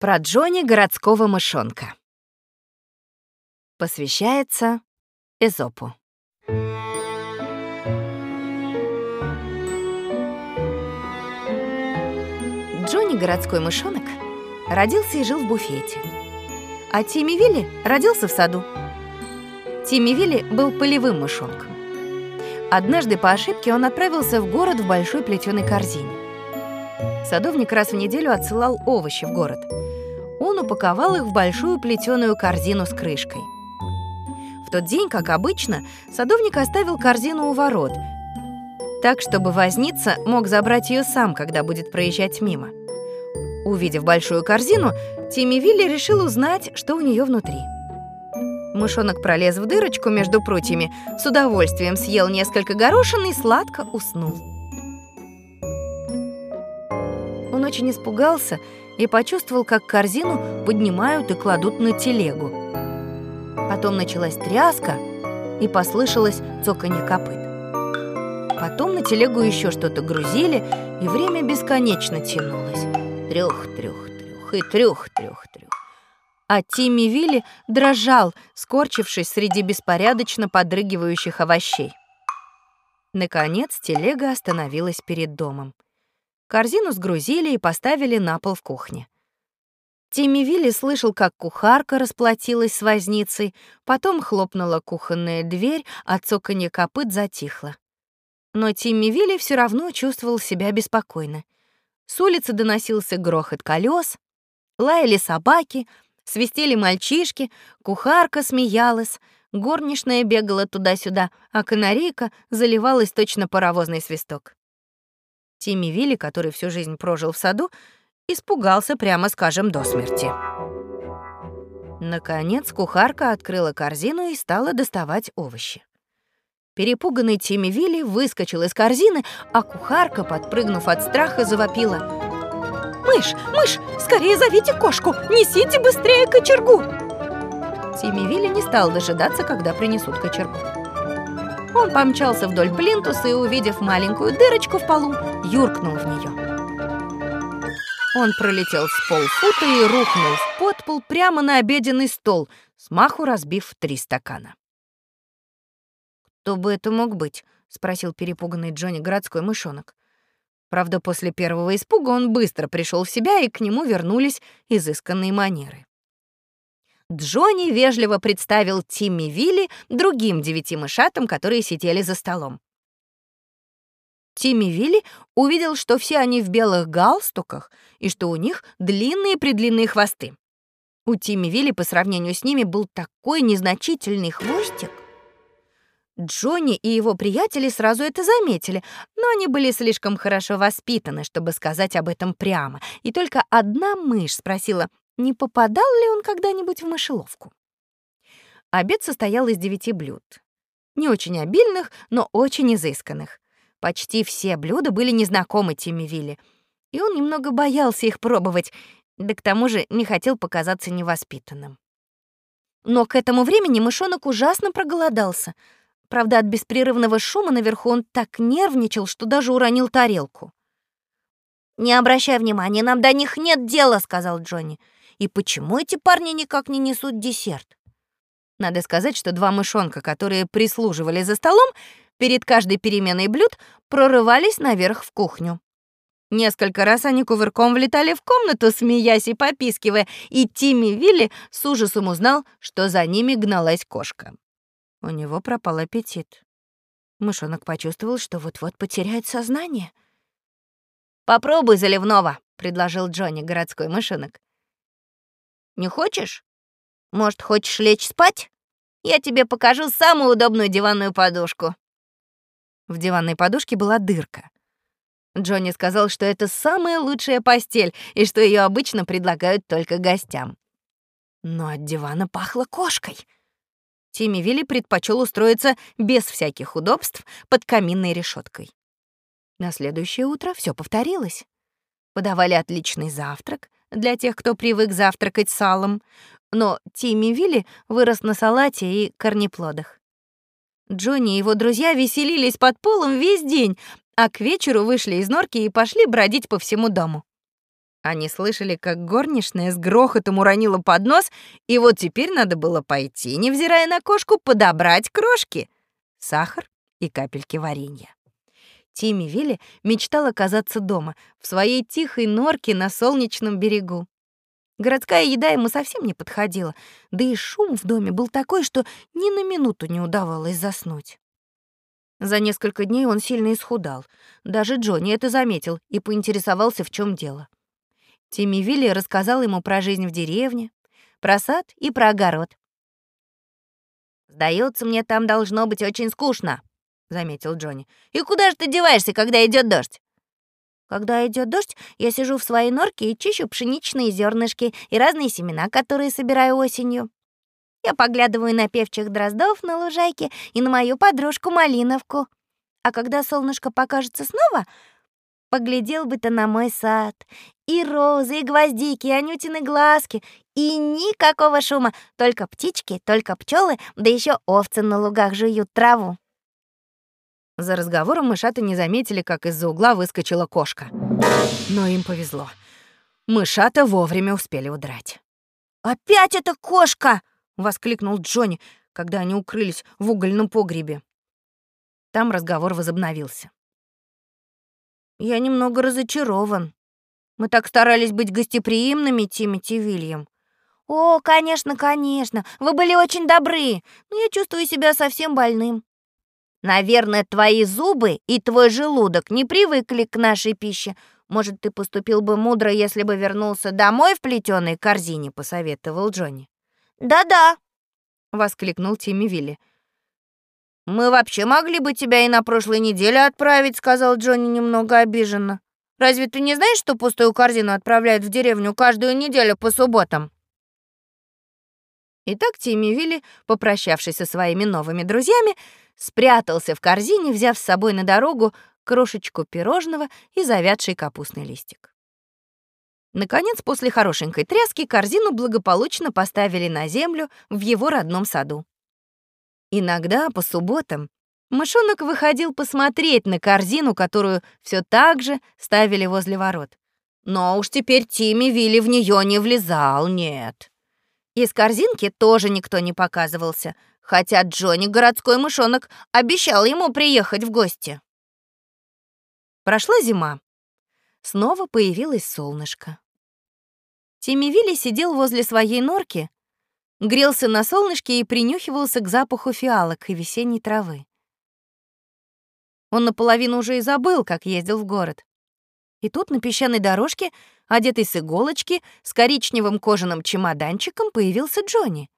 Про Джонни городского мышонка. Посвящается Эзопу. Джонни городской мышонок родился и жил в буфете. А Тимми Вилли родился в саду. Тимми Вилли был полевым мышонком. Однажды по ошибке он отправился в город в большой плетеной корзине. Садовник раз в неделю отсылал овощи в город — он упаковал их в большую плетеную корзину с крышкой. В тот день, как обычно, садовник оставил корзину у ворот, так, чтобы возница мог забрать ее сам, когда будет проезжать мимо. Увидев большую корзину, Тимми Вилли решил узнать, что у нее внутри. Мышонок пролез в дырочку между прутьями, с удовольствием съел несколько горошин и сладко уснул. Очень испугался и почувствовал, как корзину поднимают и кладут на телегу. Потом началась тряска, и послышалось цоканье копыт. Потом на телегу еще что-то грузили, и время бесконечно тянулось. Трёх, трёх, трёх и трёх, трёх, трёх. А Тимми Вилли дрожал, скорчившись среди беспорядочно подрыгивающих овощей. Наконец телега остановилась перед домом. Корзину сгрузили и поставили на пол в кухне. Тимми Вилли слышал, как кухарка расплатилась с возницей, потом хлопнула кухонная дверь, а цоканье копыт затихло. Но Тимми Вилли все равно чувствовал себя беспокойно. С улицы доносился грохот колес, лаяли собаки, свистели мальчишки, кухарка смеялась, горничная бегала туда-сюда, а канарейка заливалась точно паровозный свисток. Тимми Вилли, который всю жизнь прожил в саду, испугался, прямо скажем, до смерти. Наконец кухарка открыла корзину и стала доставать овощи. Перепуганный Тимми Вилли выскочил из корзины, а кухарка, подпрыгнув от страха, завопила. «Мышь, мышь, скорее зовите кошку! Несите быстрее кочергу!» Тимми Вилли не стал дожидаться, когда принесут кочергу. Он помчался вдоль плинтуса и, увидев маленькую дырочку в полу, юркнул в нее. Он пролетел с полфута и рухнул в подпол прямо на обеденный стол, смаху разбив три стакана. «Кто бы это мог быть?» — спросил перепуганный Джонни городской мышонок. Правда, после первого испуга он быстро пришел в себя, и к нему вернулись изысканные манеры. Джонни вежливо представил Тимми Вилли другим девяти мышатам, которые сидели за столом. Тимми Вилли увидел, что все они в белых галстуках и что у них длинные-предлинные хвосты. У Тимми Вилли по сравнению с ними был такой незначительный хвостик. Джонни и его приятели сразу это заметили, но они были слишком хорошо воспитаны, чтобы сказать об этом прямо. И только одна мышь спросила, не попадал ли он когда-нибудь в мышеловку. Обед состоял из девяти блюд. Не очень обильных, но очень изысканных. Почти все блюда были незнакомы Тимми Вилли, и он немного боялся их пробовать, да к тому же не хотел показаться невоспитанным. Но к этому времени мышонок ужасно проголодался. Правда, от беспрерывного шума наверху он так нервничал, что даже уронил тарелку. «Не обращай внимания, нам до них нет дела», — сказал Джонни. И почему эти парни никак не несут десерт? Надо сказать, что два мышонка, которые прислуживали за столом, перед каждой переменой блюд прорывались наверх в кухню. Несколько раз они кувырком влетали в комнату, смеясь и попискивая, и Тимми Вилли с ужасом узнал, что за ними гналась кошка. У него пропал аппетит. Мышонок почувствовал, что вот-вот потеряет сознание. «Попробуй заливного», — предложил Джонни, городской мышонок. Не хочешь? Может, хочешь лечь спать? Я тебе покажу самую удобную диванную подушку». В диванной подушке была дырка. Джонни сказал, что это самая лучшая постель и что ее обычно предлагают только гостям. Но от дивана пахло кошкой. Тимми Вилли предпочел устроиться без всяких удобств под каминной решеткой. На следующее утро все повторилось. Подавали отличный завтрак, для тех, кто привык завтракать салом, но Тимми Вилли вырос на салате и корнеплодах. Джонни и его друзья веселились под полом весь день, а к вечеру вышли из норки и пошли бродить по всему дому. Они слышали, как горничная с грохотом уронила поднос, и вот теперь надо было пойти, невзирая на кошку, подобрать крошки, сахар и капельки варенья. Тимми Вилли мечтал оказаться дома, в своей тихой норке на солнечном берегу. Городская еда ему совсем не подходила, да и шум в доме был такой, что ни на минуту не удавалось заснуть. За несколько дней он сильно исхудал. Даже Джонни это заметил и поинтересовался, в чем дело. Тимми Вилли рассказал ему про жизнь в деревне, про сад и про огород. «Сдается мне, там должно быть очень скучно», — заметил Джонни. «И куда же ты деваешься, когда идет дождь?» «Когда идет дождь, я сижу в своей норке и чищу пшеничные зернышки и разные семена, которые собираю осенью. Я поглядываю на певчих дроздов на лужайке и на мою подружку Малиновку. А когда солнышко покажется снова, поглядел бы ты на мой сад. И розы, и гвоздики, и анютины глазки, и никакого шума, только птички, только пчелы, да еще овцы на лугах жуют траву. За разговором мышата не заметили, как из-за угла выскочила кошка. Но им повезло. Мышата вовремя успели удрать. «Опять эта кошка!» — воскликнул Джонни, когда они укрылись в угольном погребе. Там разговор возобновился. «Я немного разочарован. Мы так старались быть гостеприимными, Тимати Вильям. О, конечно, конечно, вы были очень добры, но я чувствую себя совсем больным. Наверное, твои зубы и твой желудок не привыкли к нашей пище. Может, ты поступил бы мудро, если бы вернулся домой в плетеной корзине, посоветовал Джонни. Да-да, воскликнул Тимми Вилли. Мы вообще могли бы тебя и на прошлой неделе отправить, сказал Джонни немного обиженно. Разве ты не знаешь, что пустую корзину отправляют в деревню каждую неделю по субботам? Итак, Тимми попрощавшись со своими новыми друзьями, спрятался в корзине, взяв с собой на дорогу крошечку пирожного и завядший капустный листик. Наконец, после хорошенькой тряски, корзину благополучно поставили на землю в его родном саду. Иногда по субботам мышонок выходил посмотреть на корзину, которую все так же ставили возле ворот. Но уж теперь Тимми Вилли в нее не влезал, нет. Из корзинки тоже никто не показывался, хотя Джонни, городской мышонок, обещал ему приехать в гости. Прошла зима. Снова появилось солнышко. Тимми сидел возле своей норки, грелся на солнышке и принюхивался к запаху фиалок и весенней травы. Он наполовину уже и забыл, как ездил в город. И тут на песчаной дорожке, одетый с иголочки, с коричневым кожаным чемоданчиком, появился Джонни.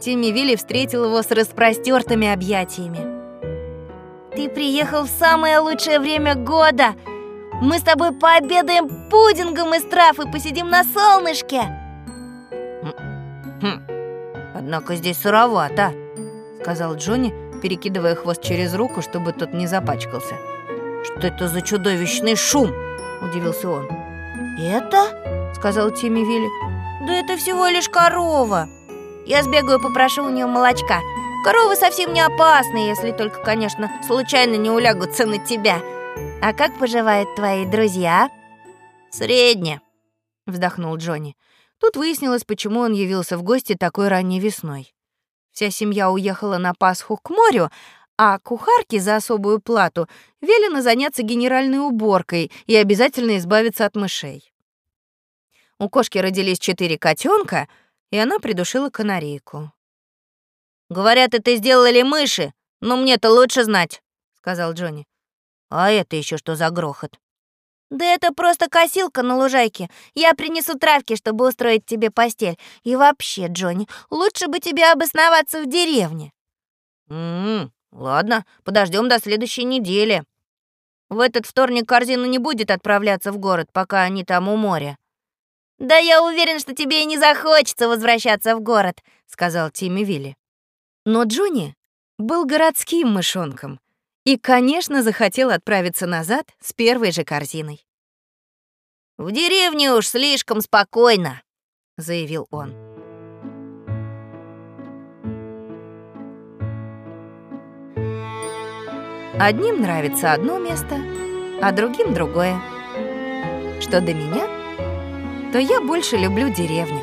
Тимми Вилли встретил его с распростертыми объятиями. «Ты приехал в самое лучшее время года! Мы с тобой пообедаем пудингом из трав и посидим на солнышке!» «Хм, однако здесь сыровато», — сказал Джонни, перекидывая хвост через руку, чтобы тот не запачкался. «Что это за чудовищный шум?» – удивился он. «Это?» – сказал Тимми Вилли. «Да это всего лишь корова. Я сбегаю попрошу у нее молочка. Коровы совсем не опасны, если только, конечно, случайно не улягутся на тебя. А как поживают твои друзья?» «Средне», – вздохнул Джонни. Тут выяснилось, почему он явился в гости такой ранней весной. Вся семья уехала на Пасху к морю, а кухарке за особую плату велено заняться генеральной уборкой и обязательно избавиться от мышей. У кошки родились четыре котенка, и она придушила канарейку. «Говорят, это сделали мыши, но мне-то лучше знать», — сказал Джонни. «А это еще что за грохот?» «Да это просто косилка на лужайке. Я принесу травки, чтобы устроить тебе постель. И вообще, Джонни, лучше бы тебе обосноваться в деревне». «М-м, Ладно, подождем до следующей недели. В этот вторник корзина не будет отправляться в город, пока они там у моря. Да я уверен, что тебе и не захочется возвращаться в город, сказал Тимми Вилли. Но Джонни был городским мышонком и, конечно, захотел отправиться назад с первой же корзиной. В деревне уж слишком спокойно, заявил он. Одним нравится одно место, а другим другое. Что до меня, то я больше люблю деревню.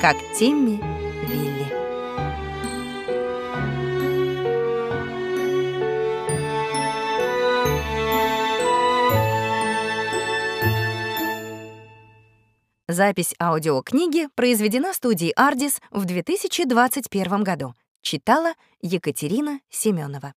Как Тимми Вилли. Запись аудиокниги произведена студией «Ардис» в 2021 году. Читала Екатерина Семенова.